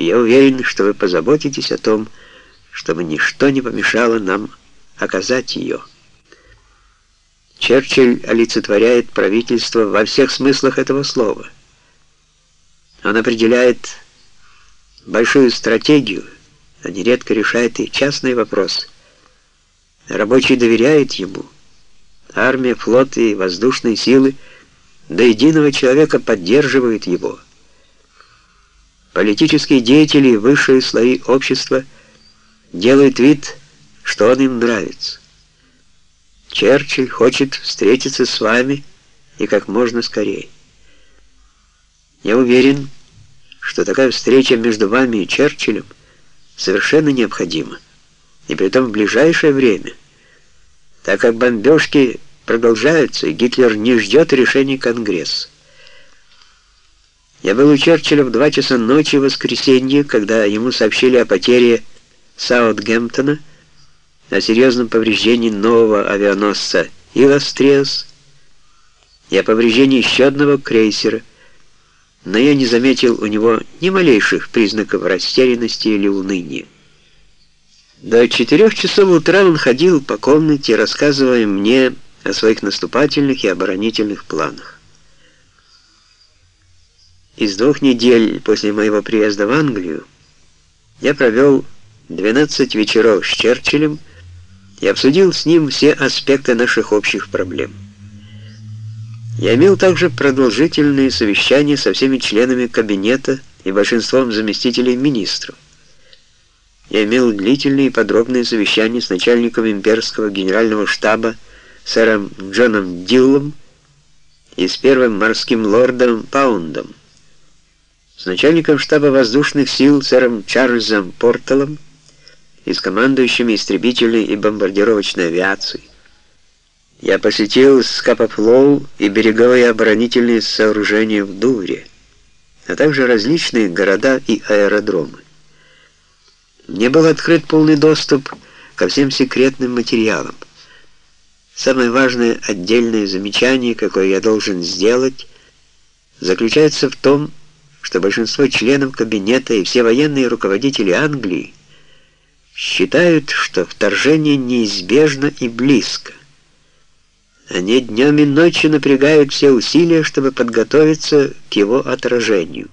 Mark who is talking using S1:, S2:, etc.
S1: и я уверен, что вы позаботитесь о том, чтобы ничто не помешало нам оказать ее. Черчилль олицетворяет правительство во всех смыслах этого слова. Он определяет большую стратегию, а нередко решает и частные вопросы. Рабочий доверяет ему. Армия, флот и воздушные силы до единого человека поддерживают его. Политические деятели и высшие слои общества делают вид, что он им нравится. Черчилль хочет встретиться с вами и как можно скорее. Я уверен, что такая встреча между вами и Черчиллем совершенно необходима, и при том в ближайшее время, так как бомбежки продолжаются, и Гитлер не ждет решения Конгресса. Я был у Черчилля в 2 часа ночи в воскресенье, когда ему сообщили о потере Саутгемптона, о серьезном повреждении нового авианосца «Иластриас» и о повреждении еще одного крейсера, но я не заметил у него ни малейших признаков растерянности или уныния. До четырех часов утра он ходил по комнате, рассказывая мне о своих наступательных и оборонительных планах. Из двух недель после моего приезда в Англию я провел 12 вечеров с Черчиллем и обсудил с ним все аспекты наших общих проблем. Я имел также продолжительные совещания со всеми членами кабинета и большинством заместителей министров. Я имел длительные и подробные совещания с начальником имперского генерального штаба сэром Джоном Диллом и с первым морским лордом Паундом с начальником штаба воздушных сил сэром Чарльзом Порталом и с командующими истребительной и бомбардировочной авиацией. Я посетил Скапофлоу и береговые оборонительные сооружения в Дувре, а также различные города и аэродромы. Мне был открыт полный доступ ко всем секретным материалам. Самое важное отдельное замечание, какое я должен сделать, заключается в том, что большинство членов кабинета и все военные руководители Англии считают, что вторжение неизбежно и близко. Они днем и ночью напрягают все усилия, чтобы подготовиться к его отражению.